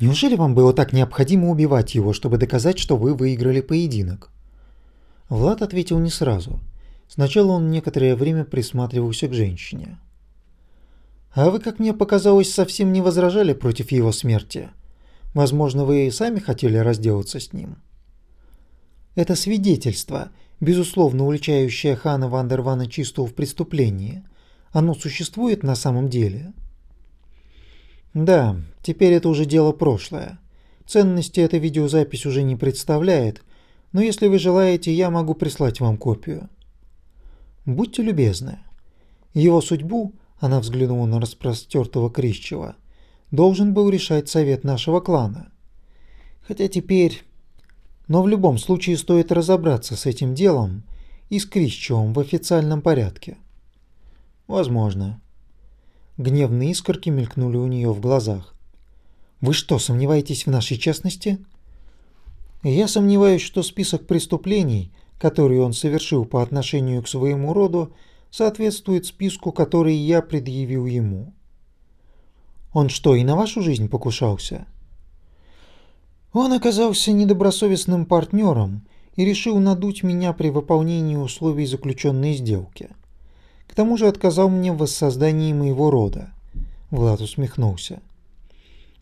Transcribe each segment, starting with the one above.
Неужели вам было так необходимо убивать его, чтобы доказать, что вы выиграли поединок? Влад ответил не сразу. Сначала он некоторое время присматривался к женщине. А вы, как мне показалось, совсем не возражали против его смерти. Возможно, вы и сами хотели разделаться с ним. Это свидетельство, безусловно уличающее Хана Вандервана чистого в преступлении. Оно существует на самом деле? Да, теперь это уже дело прошлое. Ценности эта видеозапись уже не представляет, но если вы желаете, я могу прислать вам копию. Будьте любезны. Его судьбу, она взглянула на распростертого Крищева, должен был решать совет нашего клана. Хотя теперь... Но в любом случае стоит разобраться с этим делом и с Крищевым в официальном порядке. Возможно. Гневные искорки мелькнули у нее в глазах. Вы что, сомневаетесь в нашей честности? Я сомневаюсь, что список преступлений, которые он совершил по отношению к своему роду, соответствует списку, который я предъявил ему. Он что, и на вашу жизнь покушался? Он оказался недобросовестным партнером и решил надуть меня при выполнении условий заключенной сделки. К тому же отказал мне в воссоздании моего рода. Влад усмехнулся.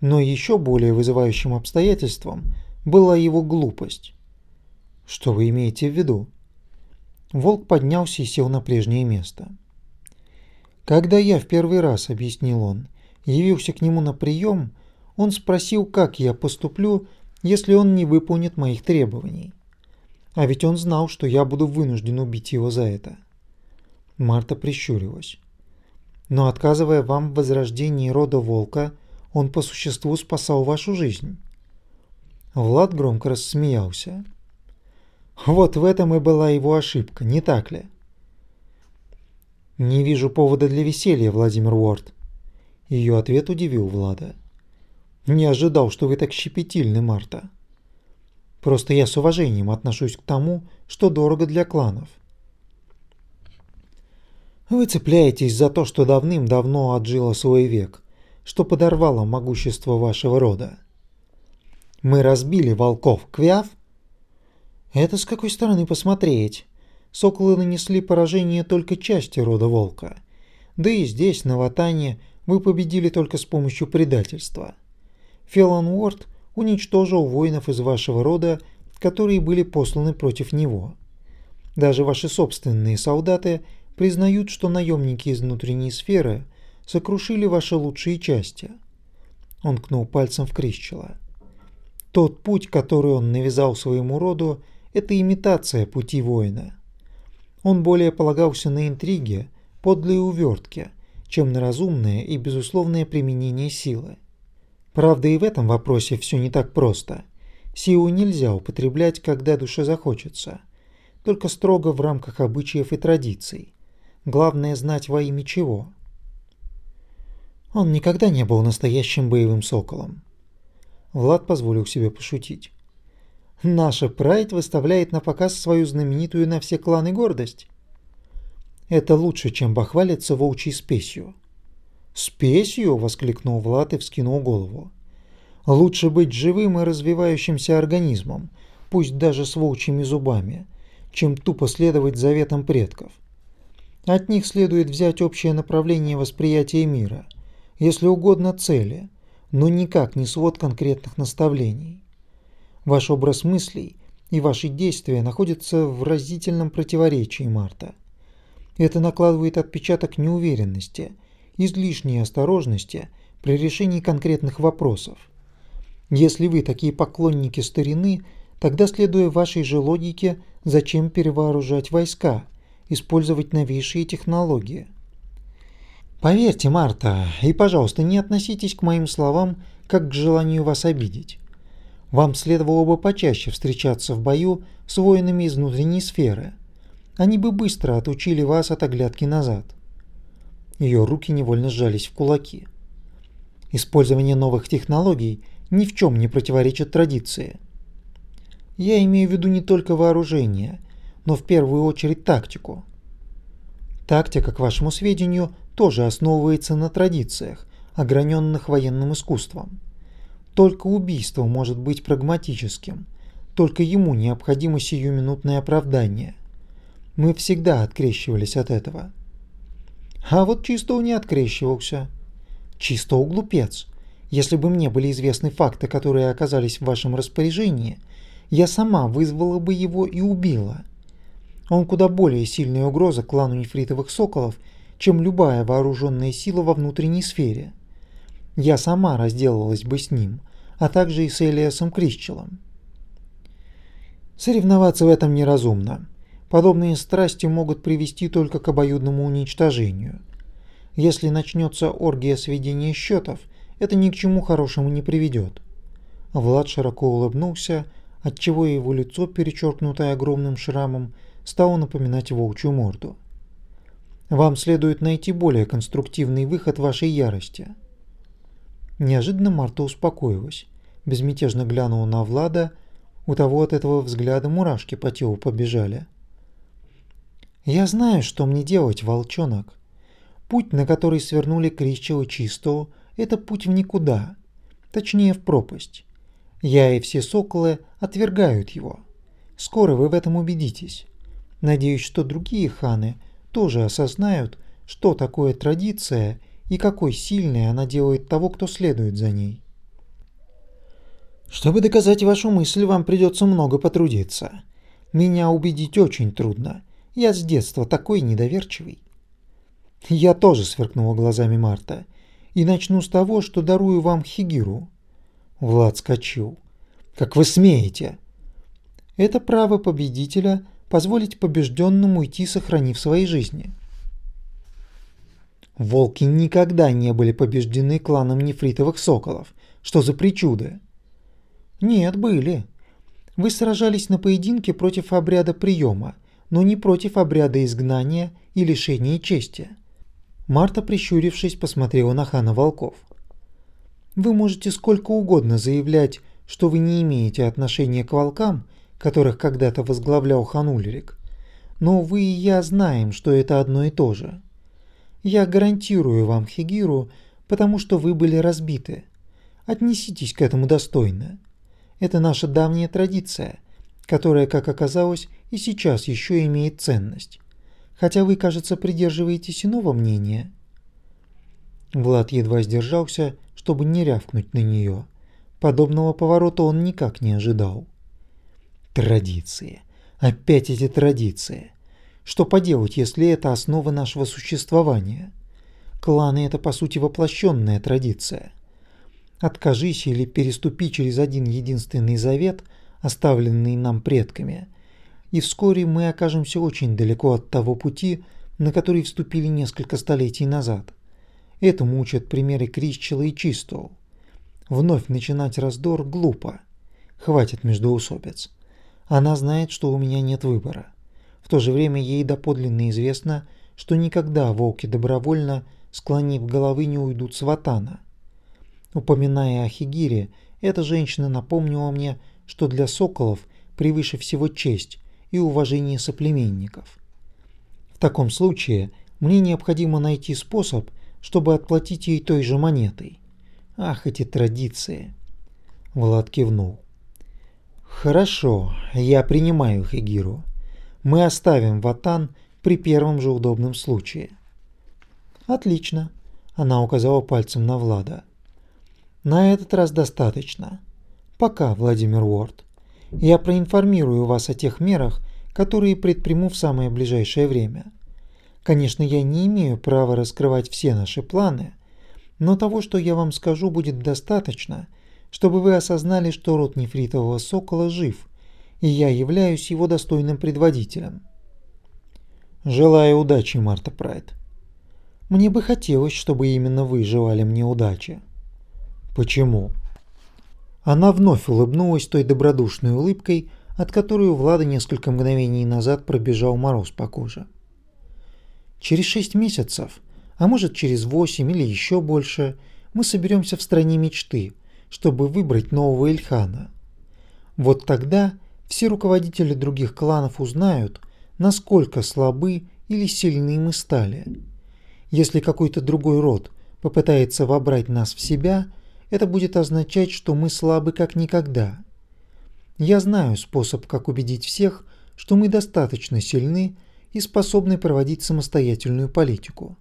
Но еще более вызывающим обстоятельством была его глупость. Что вы имеете в виду? Волк поднялся и сел на прежнее место. Когда я в первый раз, объяснил он, явился к нему на прием, он спросил, как я поступлю, если он не выполнит моих требований. А ведь он знал, что я буду вынужден убить его за это. Марта прищурилась. Но отказывая вам в возрождении рода волка, он по существу спасал вашу жизнь. Влад громко рассмеялся. Вот в этом и была его ошибка, не так ли? Не вижу повода для веселья, Владимир Уорд. Ее ответ удивил Влада. Не ожидал, что вы так щепетильны, Марта. Просто я с уважением отношусь к тому, что дорого для кланов. Вы цепляетесь за то, что давным-давно отжило свой век, что подорвало могущество вашего рода. Мы разбили волков, Квяв? Это с какой стороны посмотреть? Соколы нанесли поражение только части рода волка. Да и здесь, на Ватане, вы победили только с помощью предательства. Фелан Уорд уничтожил воинов из вашего рода, которые были посланы против него. Даже ваши собственные солдаты признают, что наемники из внутренней сферы сокрушили ваши лучшие части. Он кнул пальцем в Крищела. Тот путь, который он навязал своему роду, это имитация пути воина. Он более полагался на интриги, подлые увертки, чем на разумное и безусловное применение силы. Правда, и в этом вопросе все не так просто. Силу нельзя употреблять, когда душе захочется, только строго в рамках обычаев и традиций. Главное знать во имя чего. Он никогда не был настоящим боевым соколом. Влад позволил себе пошутить. Наша Прайд выставляет на показ свою знаменитую на все кланы гордость. Это лучше, чем бахвалиться волчьей спесью. «Спесью?» — воскликнул Влад и вскинул голову. «Лучше быть живым и развивающимся организмом, пусть даже с волчьими зубами, чем тупо следовать заветам предков. От них следует взять общее направление восприятия мира, если угодно цели, но никак не свод конкретных наставлений. Ваш образ мыслей и ваши действия находятся в разительном противоречии, Марта. Это накладывает отпечаток неуверенности, излишней осторожности при решении конкретных вопросов. Если вы такие поклонники старины, тогда, следуя вашей же логике, зачем перевооружать войска – использовать новейшие технологии. Поверьте, Марта, и, пожалуйста, не относитесь к моим словам как к желанию вас обидеть. Вам следовало бы почаще встречаться в бою с воинами из внутренней сферы. Они бы быстро отучили вас от оглядки назад. Ее руки невольно сжались в кулаки. Использование новых технологий ни в чем не противоречит традиции. Я имею в виду не только вооружение, но в первую очередь тактику. Тактика, к вашему сведению, тоже основывается на традициях, ограненных военным искусством. Только убийство может быть прагматическим. Только ему необходимо сиюминутное оправдание. Мы всегда открещивались от этого. А вот Чистоу не открещивался. Чистоу глупец. Если бы мне были известны факты, которые оказались в вашем распоряжении, я сама вызвала бы его и убила. Он куда более сильная угроза клану нефритовых соколов, чем любая вооруженная сила во внутренней сфере. Я сама разделалась бы с ним, а также и с Элиасом Крищелом. Соревноваться в этом неразумно. Подобные страсти могут привести только к обоюдному уничтожению. Если начнется оргия сведения счетов, это ни к чему хорошему не приведет. Влад широко улыбнулся, отчего его лицо, перечеркнутое огромным шрамом, стало напоминать волчью морду. Вам следует найти более конструктивный выход вашей ярости. Неожиданно Марта успокоилась, безмятежно глянула на Влада у того от этого взгляда мурашки по телу побежали. «Я знаю, что мне делать, волчонок. Путь, на который свернули Крищел и Чистого, это путь в никуда, точнее в пропасть. Я и все соколы отвергают его. Скоро вы в этом убедитесь. Надеюсь, что другие ханы тоже осознают, что такое традиция и какой сильной она делает того, кто следует за ней. Чтобы доказать вашу мысль, вам придется много потрудиться. Меня убедить очень трудно. Я с детства такой недоверчивый. Я тоже сверкнула глазами Марта. И начну с того, что дарую вам Хигиру. Влад скачил. Как вы смеете? Это право победителя позволить побежденному уйти, сохранив свои жизни. Волки никогда не были побеждены кланом нефритовых соколов. Что за причуды? Нет, были. Вы сражались на поединке против обряда приема, но не против обряда изгнания и лишения чести. Марта, прищурившись, посмотрела на хана волков. Вы можете сколько угодно заявлять, что вы не имеете отношения к волкам, которых когда-то возглавлял хан Ульрик, но вы и я знаем, что это одно и то же. Я гарантирую вам Хигиру, потому что вы были разбиты. Отнеситесь к этому достойно. Это наша давняя традиция, которая, как оказалось, и сейчас еще имеет ценность. Хотя вы, кажется, придерживаетесь иного мнения. Влад едва сдержался, чтобы не рявкнуть на нее. Подобного поворота он никак не ожидал. Традиции. Опять эти традиции. Что поделать, если это основа нашего существования? Кланы – это, по сути, воплощенная традиция. Откажись или переступи через один единственный завет, оставленный нам предками, и вскоре мы окажемся очень далеко от того пути, на который вступили несколько столетий назад. Этому учат примеры Крищела и Чистоу. Вновь начинать раздор глупо. Хватит междоусобиц. Она знает, что у меня нет выбора. В то же время ей доподлинно известно, что никогда волки добровольно, склонив головы, не уйдут с ватана. Упоминая о Хигире, эта женщина напомнила мне, что для соколов превыше всего честь и уважение соплеменников. В таком случае мне необходимо найти способ, чтобы отплатить ей той же монетой. Ах, эти традиции. Влад кивнул. Хорошо, я принимаю Хигиру. Мы оставим Ватан при первом же удобном случае. Отлично, она указала пальцем на Влада. На этот раз достаточно. Пока, Владимир Уорд. Я проинформирую вас о тех мерах, которые предприму в самое ближайшее время. Конечно, я не имею права раскрывать все наши планы, но того, что я вам скажу, будет достаточно, чтобы вы осознали, что род нефритового сокола жив, и я являюсь его достойным предводителем. Желаю удачи, Марта Прайд. Мне бы хотелось, чтобы именно вы желали мне удачи. Почему? Она вновь улыбнулась той добродушной улыбкой, от которой у Влада несколько мгновений назад пробежал мороз по коже. Через шесть месяцев, а может через восемь или еще больше, мы соберемся в стране мечты, чтобы выбрать нового Ильхана. Вот тогда все руководители других кланов узнают, насколько слабы или сильны мы стали. Если какой-то другой род попытается вобрать нас в себя – это будет означать, что мы слабы как никогда. Я знаю способ, как убедить всех, что мы достаточно сильны и способны проводить самостоятельную политику.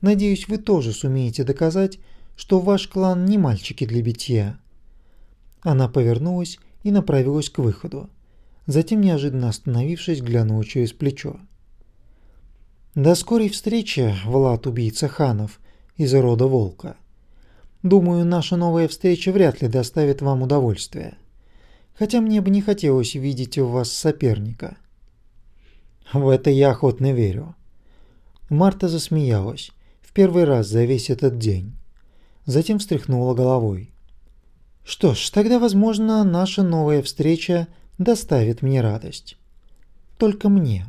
Надеюсь, вы тоже сумеете доказать, что ваш клан не мальчики для битья». Она повернулась и направилась к выходу. Затем, неожиданно остановившись, глянула через плечо. «До скорой встречи, Влад, убийца ханов, из рода Волка. Думаю, наша новая встреча вряд ли доставит вам удовольствие. Хотя мне бы не хотелось видеть у вас соперника». «В это я охотно верю». Марта засмеялась, в первый раз за весь этот день. Затем встряхнула головой. «Что ж, тогда, возможно, наша новая встреча доставит мне радость. Только мне».